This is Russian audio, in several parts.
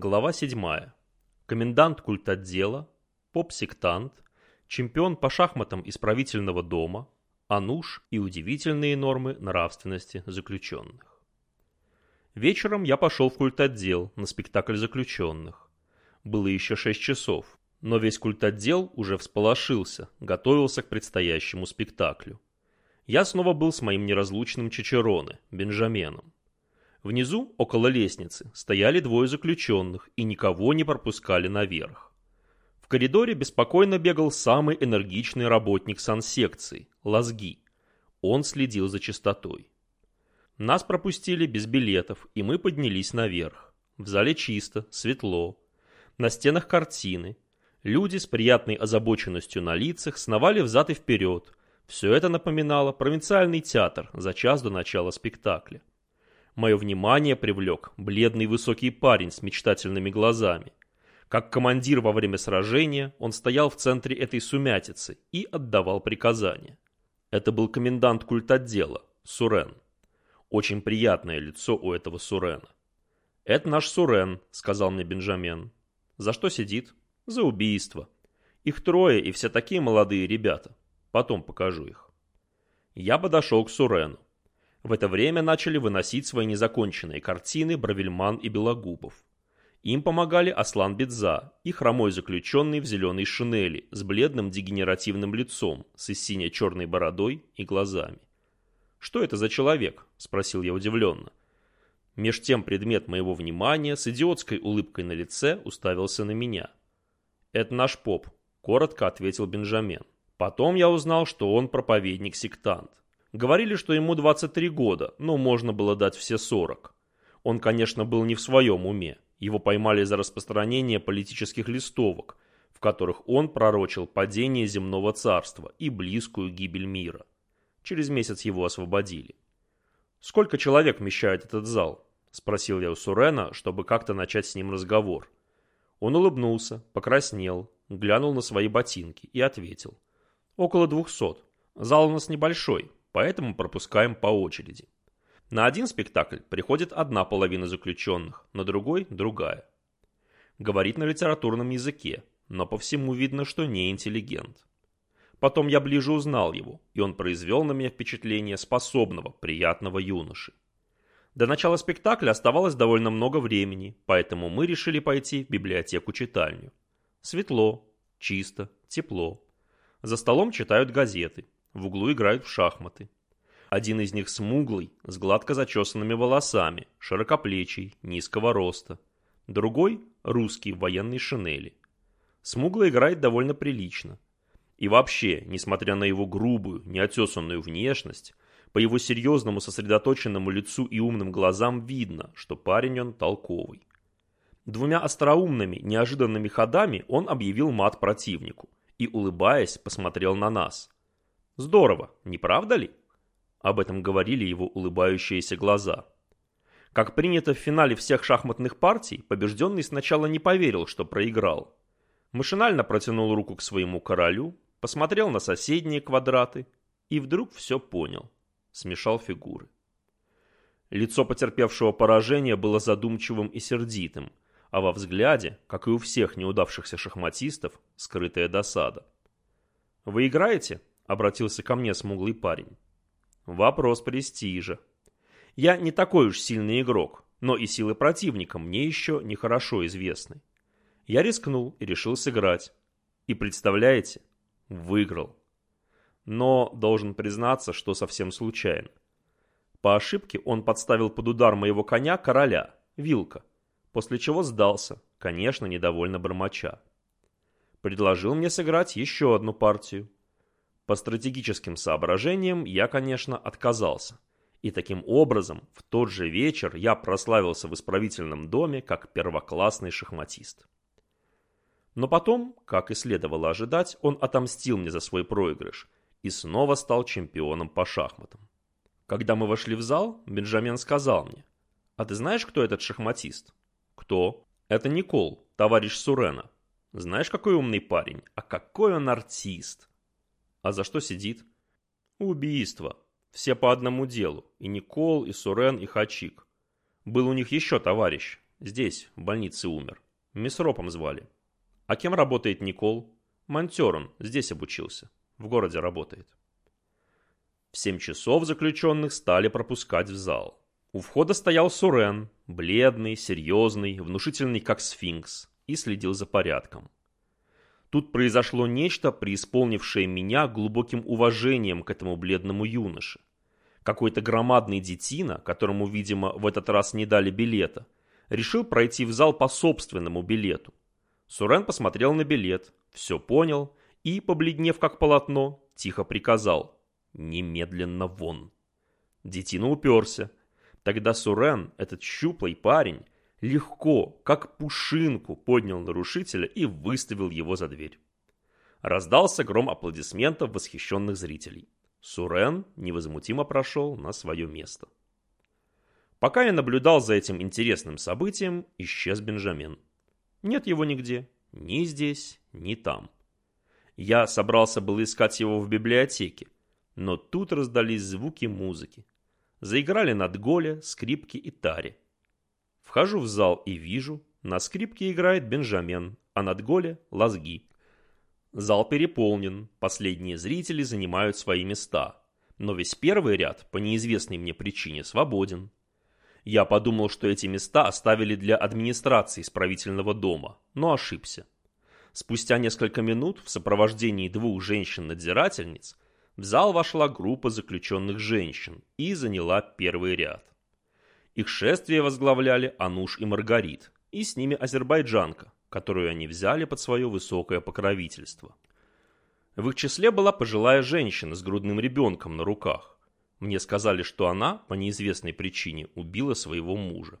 Глава 7. Комендант культотдела, поп-сектант, чемпион по шахматам исправительного дома, ануш и удивительные нормы нравственности заключенных. Вечером я пошел в культотдел на спектакль заключенных. Было еще шесть часов, но весь культотдел уже всполошился, готовился к предстоящему спектаклю. Я снова был с моим неразлучным Чичероне, Бенджаменом. Внизу, около лестницы, стояли двое заключенных и никого не пропускали наверх. В коридоре беспокойно бегал самый энергичный работник сансекции – Лазги. Он следил за чистотой. Нас пропустили без билетов, и мы поднялись наверх. В зале чисто, светло. На стенах картины. Люди с приятной озабоченностью на лицах сновали взад и вперед. Все это напоминало провинциальный театр за час до начала спектакля. Мое внимание привлек бледный высокий парень с мечтательными глазами. Как командир во время сражения, он стоял в центре этой сумятицы и отдавал приказания. Это был комендант культотдела, Сурен. Очень приятное лицо у этого Сурена. «Это наш Сурен», — сказал мне Бенджамен. «За что сидит?» «За убийство. Их трое и все такие молодые ребята. Потом покажу их». Я подошел к Сурену. В это время начали выносить свои незаконченные картины Бравельман и Белогубов. Им помогали Аслан Бедза и хромой заключенный в зеленой шинели с бледным дегенеративным лицом, с сине-черной бородой и глазами. «Что это за человек?» – спросил я удивленно. Меж тем предмет моего внимания с идиотской улыбкой на лице уставился на меня. «Это наш поп», – коротко ответил Бенджамен. Потом я узнал, что он проповедник-сектант. Говорили, что ему 23 года, но можно было дать все 40. Он, конечно, был не в своем уме. Его поймали за распространение политических листовок, в которых он пророчил падение земного царства и близкую гибель мира. Через месяц его освободили. «Сколько человек вмещает этот зал?» – спросил я у Сурена, чтобы как-то начать с ним разговор. Он улыбнулся, покраснел, глянул на свои ботинки и ответил. «Около двухсот. Зал у нас небольшой, поэтому пропускаем по очереди. На один спектакль приходит одна половина заключенных, на другой – другая. Говорит на литературном языке, но по всему видно, что не интеллигент. Потом я ближе узнал его, и он произвел на меня впечатление способного, приятного юноши. До начала спектакля оставалось довольно много времени, поэтому мы решили пойти в библиотеку-читальню. Светло, чисто, тепло. За столом читают газеты, в углу играют в шахматы. Один из них смуглый, с гладко зачесанными волосами, широкоплечий, низкого роста. Другой – русский в военной шинели. Смуглый играет довольно прилично. И вообще, несмотря на его грубую, неотесанную внешность, по его серьезному сосредоточенному лицу и умным глазам видно, что парень он толковый. Двумя остроумными, неожиданными ходами он объявил мат противнику и, улыбаясь, посмотрел на нас – Здорово, не правда ли? Об этом говорили его улыбающиеся глаза. Как принято в финале всех шахматных партий, побежденный сначала не поверил, что проиграл. Машинально протянул руку к своему королю, посмотрел на соседние квадраты и вдруг все понял. Смешал фигуры. Лицо потерпевшего поражение было задумчивым и сердитым, а во взгляде, как и у всех неудавшихся шахматистов, скрытая досада. «Вы играете?» Обратился ко мне смуглый парень. Вопрос престижа. Я не такой уж сильный игрок, но и силы противника мне еще нехорошо известны. Я рискнул и решил сыграть. И представляете, выиграл. Но должен признаться, что совсем случайно. По ошибке он подставил под удар моего коня короля, Вилка, после чего сдался, конечно, недовольно бормоча. Предложил мне сыграть еще одну партию, по стратегическим соображениям я, конечно, отказался. И таким образом, в тот же вечер я прославился в исправительном доме как первоклассный шахматист. Но потом, как и следовало ожидать, он отомстил мне за свой проигрыш и снова стал чемпионом по шахматам. Когда мы вошли в зал, Бенджамин сказал мне, «А ты знаешь, кто этот шахматист?» «Кто?» «Это Никол, товарищ Сурена. Знаешь, какой умный парень, а какой он артист!» А за что сидит? Убийство. Все по одному делу. И Никол, и Сурен, и Хачик. Был у них еще товарищ. Здесь, в больнице умер. Месропом звали. А кем работает Никол? Монтер он, здесь обучился. В городе работает. В семь часов заключенных стали пропускать в зал. У входа стоял Сурен, бледный, серьезный, внушительный как сфинкс, и следил за порядком. Тут произошло нечто, преисполнившее меня глубоким уважением к этому бледному юноше. Какой-то громадный детина, которому, видимо, в этот раз не дали билета, решил пройти в зал по собственному билету. Сурен посмотрел на билет, все понял и, побледнев как полотно, тихо приказал «Немедленно вон». Детина уперся. Тогда Сурен, этот щуплый парень, легко, как пушинку, поднял нарушителя и выставил его за дверь. Раздался гром аплодисментов восхищенных зрителей. Сурен невозмутимо прошел на свое место. Пока я наблюдал за этим интересным событием, исчез Бенджамин. Нет его нигде, ни здесь, ни там. Я собрался было искать его в библиотеке, но тут раздались звуки музыки. Заиграли над Голе, скрипки и таре. Вхожу в зал и вижу, на скрипке играет Бенджамен, а над Голе – лазги. Зал переполнен, последние зрители занимают свои места. Но весь первый ряд, по неизвестной мне причине, свободен. Я подумал, что эти места оставили для администрации исправительного дома, но ошибся. Спустя несколько минут в сопровождении двух женщин-надзирательниц в зал вошла группа заключенных женщин и заняла первый ряд. Их шествие возглавляли Ануш и Маргарит, и с ними азербайджанка, которую они взяли под свое высокое покровительство. В их числе была пожилая женщина с грудным ребенком на руках. Мне сказали, что она, по неизвестной причине, убила своего мужа.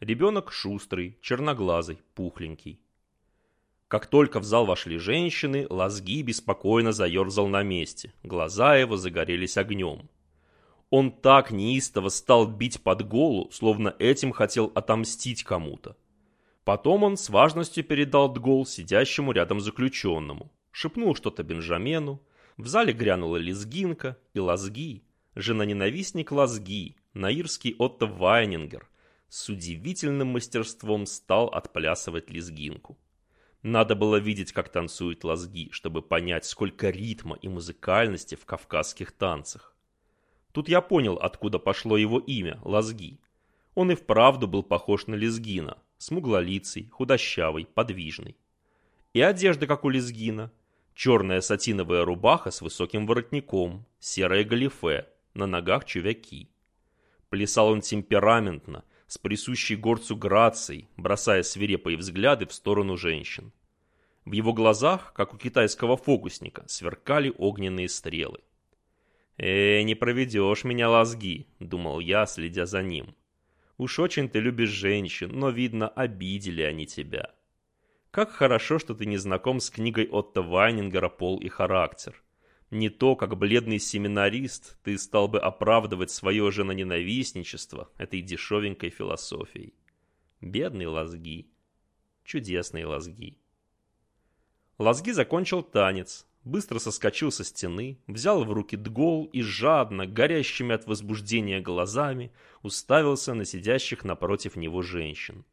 Ребенок шустрый, черноглазый, пухленький. Как только в зал вошли женщины, Лазги беспокойно заерзал на месте. Глаза его загорелись огнем. Он так неистово стал бить под голу, словно этим хотел отомстить кому-то. Потом он с важностью передал Дгол сидящему рядом заключенному, шепнул что-то Бенджамену, в зале грянула лезгинка, и Лазги, жена-ненавистник Лазги, наирский Отто Вайнингер, с удивительным мастерством стал отплясывать лезгинку. Надо было видеть, как танцуют Лазги, чтобы понять, сколько ритма и музыкальности в кавказских танцах. Тут я понял, откуда пошло его имя – Лазги. Он и вправду был похож на Лезгина, смуглолицый, худощавый, подвижный. И одежда, как у Лезгина. Черная сатиновая рубаха с высоким воротником, серое галифе, на ногах чувяки. Плясал он темпераментно, с присущей горцу грацией, бросая свирепые взгляды в сторону женщин. В его глазах, как у китайского фокусника, сверкали огненные стрелы. «Э, не проведешь меня, лазги», — думал я, следя за ним. «Уж очень ты любишь женщин, но, видно, обидели они тебя. Как хорошо, что ты не знаком с книгой Отто Вайнингера «Пол и характер». Не то, как бледный семинарист, ты стал бы оправдывать свое женоненавистничество этой дешевенькой философией. Бедные лазги. Чудесные лазги. Лазги закончил танец, быстро соскочил со стены, взял в руки дгол и жадно, горящими от возбуждения глазами, уставился на сидящих напротив него женщин.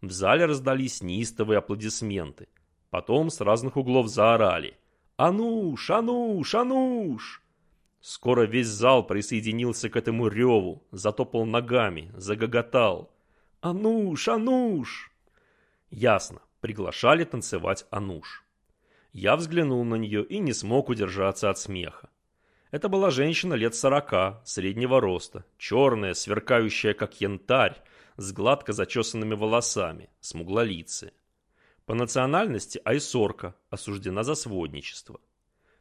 В зале раздались неистовые аплодисменты. Потом с разных углов заорали «Ануш! Ануш! Ануш!» Скоро весь зал присоединился к этому реву, затопал ногами, загоготал. «Ануш! Ануш!» Ясно, приглашали танцевать Ануш. Я взглянул на нее и не смог удержаться от смеха. Это была женщина лет сорока, среднего роста, черная, сверкающая как янтарь, с гладко зачесанными волосами, смуглолицая. По национальности айсорка, осуждена за сводничество.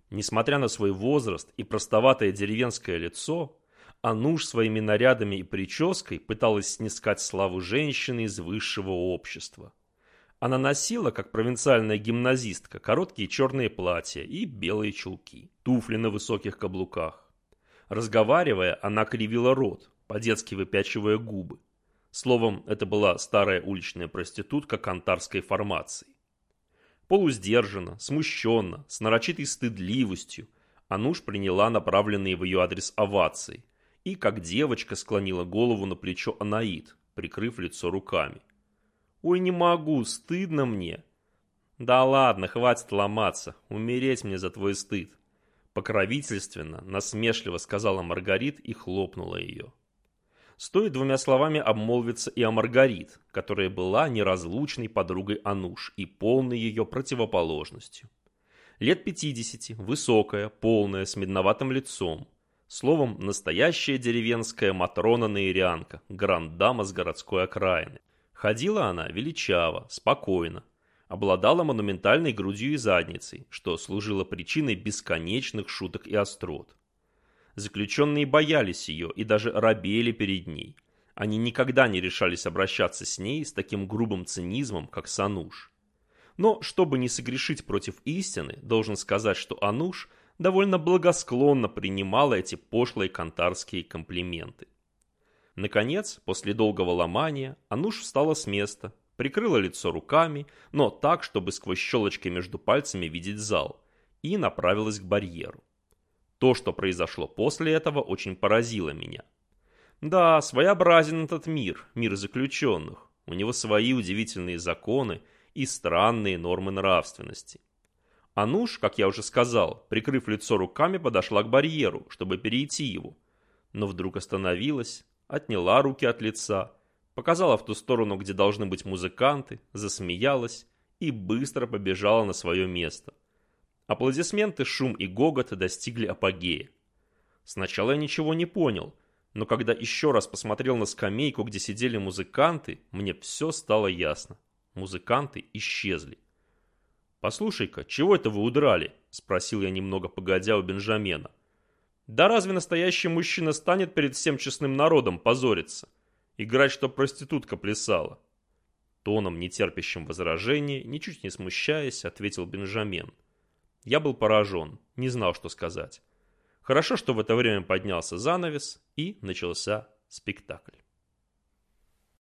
Несмотря на свой возраст и простоватое деревенское лицо, Ануш своими нарядами и прической пыталась снискать славу женщины из высшего общества. Она носила, как провинциальная гимназистка, короткие черные платья и белые чулки, туфли на высоких каблуках. Разговаривая, она кривила рот, по-детски выпячивая губы. Словом, это была старая уличная проститутка кантарской формации. Полусдержанно, смущенно, с нарочитой стыдливостью, Ануш приняла направленные в ее адрес овации и, как девочка, склонила голову на плечо Анаид, прикрыв лицо руками. Ой, не могу, стыдно мне. Да ладно, хватит ломаться, умереть мне за твой стыд. Покровительственно, насмешливо сказала Маргарит и хлопнула ее. Стоит двумя словами обмолвиться и о Маргарит, которая была неразлучной подругой Ануш и полной ее противоположностью. Лет 50, высокая, полная, с медноватым лицом. Словом, настоящая деревенская Матрона-наирянка, грандама с городской окраины. Ходила она величаво, спокойно, обладала монументальной грудью и задницей, что служило причиной бесконечных шуток и острот. Заключенные боялись ее и даже робели перед ней. Они никогда не решались обращаться с ней с таким грубым цинизмом, как Сануш. Но, чтобы не согрешить против истины, должен сказать, что Ануш довольно благосклонно принимала эти пошлые кантарские комплименты. Наконец, после долгого ломания, Ануш встала с места, прикрыла лицо руками, но так, чтобы сквозь щелочки между пальцами видеть зал, и направилась к барьеру. То, что произошло после этого, очень поразило меня. Да, своеобразен этот мир, мир заключенных. У него свои удивительные законы и странные нормы нравственности. Ануш, как я уже сказал, прикрыв лицо руками, подошла к барьеру, чтобы перейти его. Но вдруг остановилась, отняла руки от лица показала в ту сторону, где должны быть музыканты, засмеялась и быстро побежала на свое место. Аплодисменты, шум и гогот достигли апогея. Сначала я ничего не понял, но когда еще раз посмотрел на скамейку, где сидели музыканты, мне все стало ясно. Музыканты исчезли. «Послушай-ка, чего это вы удрали?» – спросил я немного погодя у Бенджамена. «Да разве настоящий мужчина станет перед всем честным народом позориться? Играть, что проститутка плясала. Тоном, нетерпящим возражений, ничуть не смущаясь, ответил Бенджамин. Я был поражен, не знал, что сказать. Хорошо, что в это время поднялся занавес, и начался спектакль.